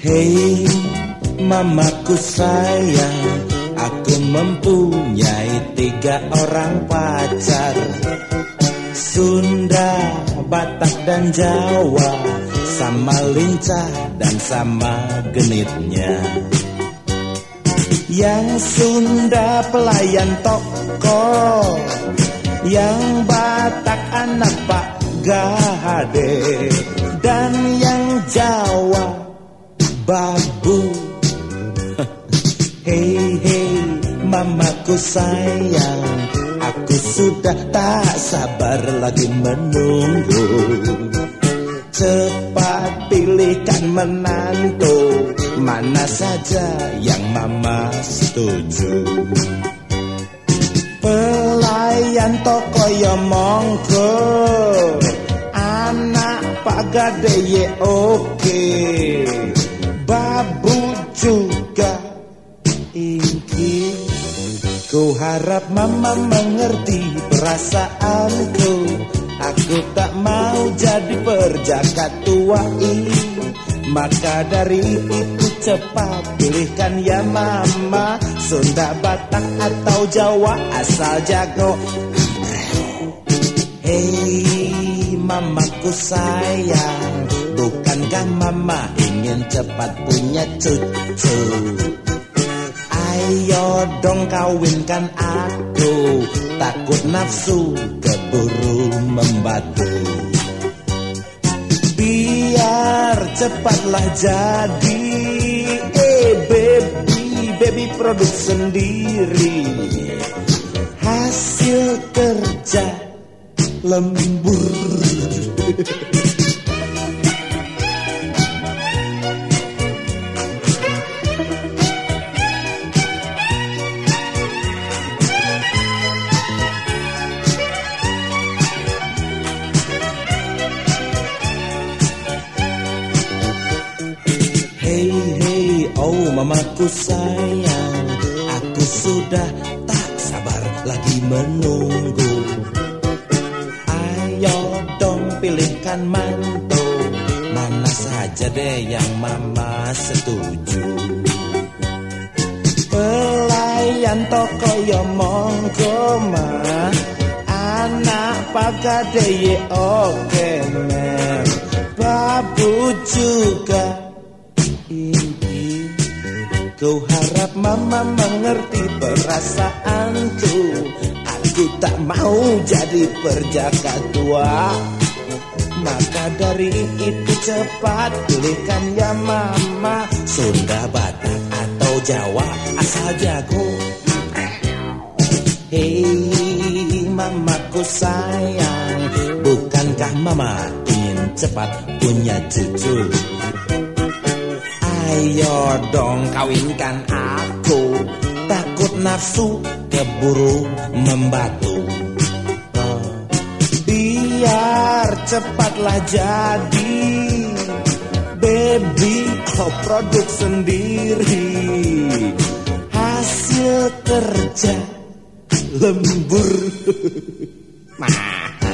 Hei mamaku sayang Aku mempunyai tiga orang pacar. Sunda, Batak dan Jawa Sama lincah dan sama genitnya. Yang Sunda pelayan toko Yang Batak anak Pak Gade Dan yang babu Hei hei mamaku sayang Aku sudah tak sabar lagi menunggu. Cepat pilihkan menantu Mana saja yang mama setuju. Pelayan toko ya monggo Anak Pak Gade ye oke. okay babu juga. Ingin Ku harap mama mengerti perasaanku. Aku tak mau jadi perjaka tua ini Maka dari itu cepat pilihkan ya mama. Sunda, Batak atau Jawa asal jago. Hei mamaku sayang. Bukankah mama ingin cepat punya cucu. Ayo dong kawinkan aku. Takut nafsu keburu membatu. Biar cepatlah jadi. Eh baby, baby produk sendiri. Hasil kerja lembur mamaku sayang Aku sudah tak sabar lagi menunggu. Ayo dong pilihkan mantu Mana saja deh yang mama setuju. Pelayan toko ya monggo mah Anak pagade ye oke men Babu juga Ku harap mama mengerti perasaanku. Aku tak mau jadi perjaka tua. Maka dari itu cepat pilihkan ya mama. Sunda, Batak atau Jawa asal jago. Hei mamaku sayang Bukankah mama ingin cepat punya cucu Ayo dong kawinkan aku. Takut nafsu keburu membatu. Biar cepatlah jadi Baby oh produk sendiri. Hasil kerja lembur. Nah